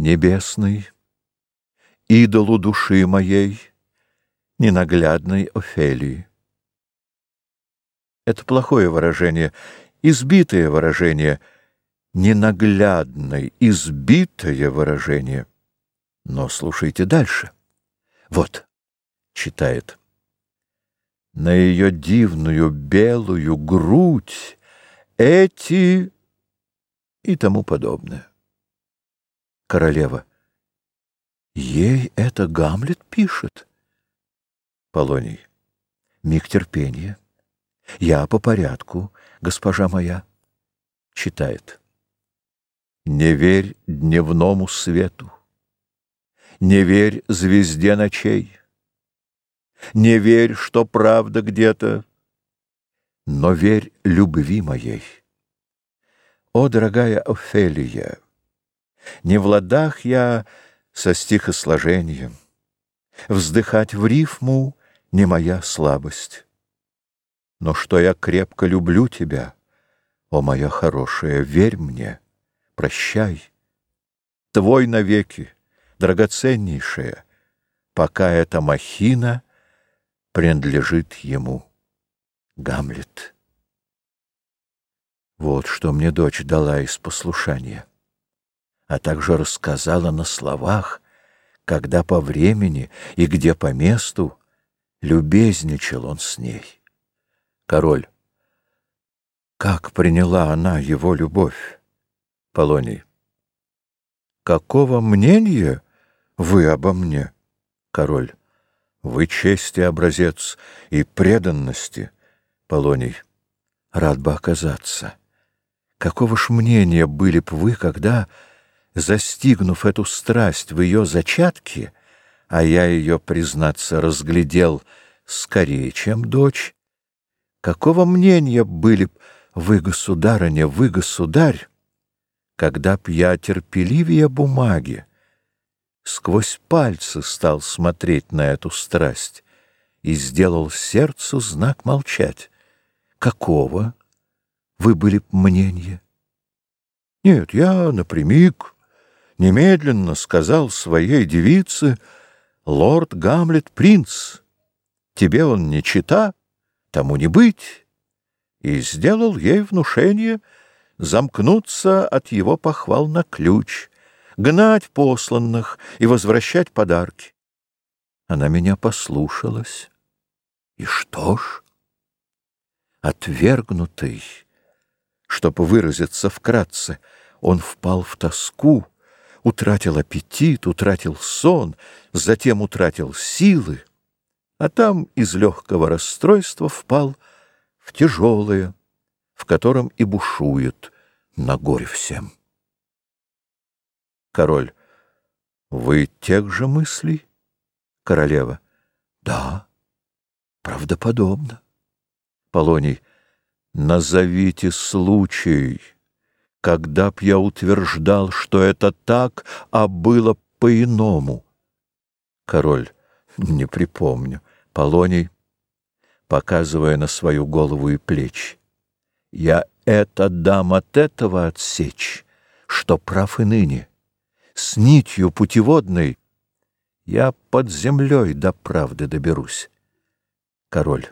Небесный, идолу души моей, ненаглядной Офелии. Это плохое выражение, избитое выражение, ненаглядное, избитое выражение. Но слушайте дальше. Вот, читает. На ее дивную белую грудь эти и тому подобное. Королева. Ей это Гамлет пишет. Полоний. Миг терпения. Я по порядку, госпожа моя. Читает. Не верь дневному свету. Не верь звезде ночей. Не верь, что правда где-то, но верь любви моей. О, дорогая Офелия, не в ладах я со стихосложением, вздыхать в рифму не моя слабость. Но что я крепко люблю тебя, о, моя хорошая, верь мне, прощай. Твой навеки, драгоценнейшая, пока эта махина принадлежит ему. Гамлет. Вот что мне дочь дала из послушания, а также рассказала на словах, когда по времени и где по месту любезничал он с ней. Король. Как приняла она его любовь? Полоний. Какого мнения вы обо мне? Король. Вы чести образец и преданности. Полоний. Рад бы оказаться. Какого ж мнения были б вы, когда, застигнув эту страсть в ее зачатке, а я ее, признаться, разглядел скорее, чем дочь, какого мнения были б вы, государыня, вы, государь, когда б я терпеливее бумаги, сквозь пальцы стал смотреть на эту страсть и сделал сердцу знак молчать. Какого? вы были мнения? Нет, я напрямик, немедленно сказал своей девице, лорд Гамлет принц, тебе он не чита, тому не быть, и сделал ей внушение замкнуться от его похвал на ключ, гнать посланных и возвращать подарки. Она меня послушалась. И что ж? Отвергнутый, чтобы выразиться вкратце, он впал в тоску, утратил аппетит, утратил сон, затем утратил силы, а там из легкого расстройства впал в тяжелое, в котором и бушует на горе всем. Король. Вы тех же мыслей? Королева. Да, правдоподобно. Полоний. Назовите случай, когда б я утверждал, что это так, а было по-иному. Король, не припомню. Полоний, показывая на свою голову и плечи. Я это дам от этого отсечь, что прав и ныне. С нитью путеводной я под землей до правды доберусь. Король.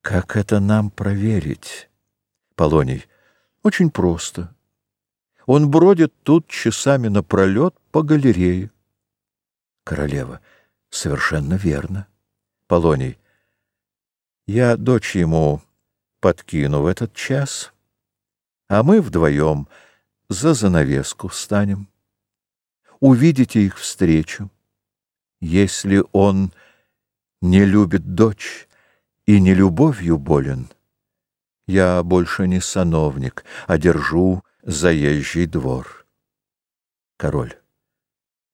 Как это нам проверить? Полоний. Очень просто. Он бродит тут часами напролет по галерее. Королева. Совершенно верно. Полоний. Я дочь ему подкину в этот час, а мы вдвоем за занавеску встанем. Увидите их встречу. Если он не любит дочь, и не любовью болен. Я больше не сановник, а держу заезжий двор. Король.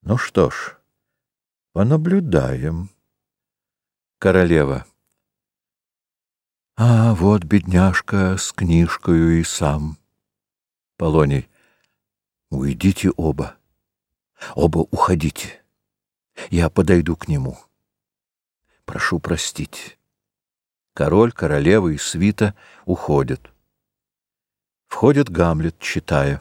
Ну что ж, понаблюдаем. Королева. А вот бедняжка с книжкою и сам. Полоний. Уйдите оба. Оба уходите. Я подойду к нему. Прошу простить. Король, королева и свита уходят. Входит Гамлет, читая.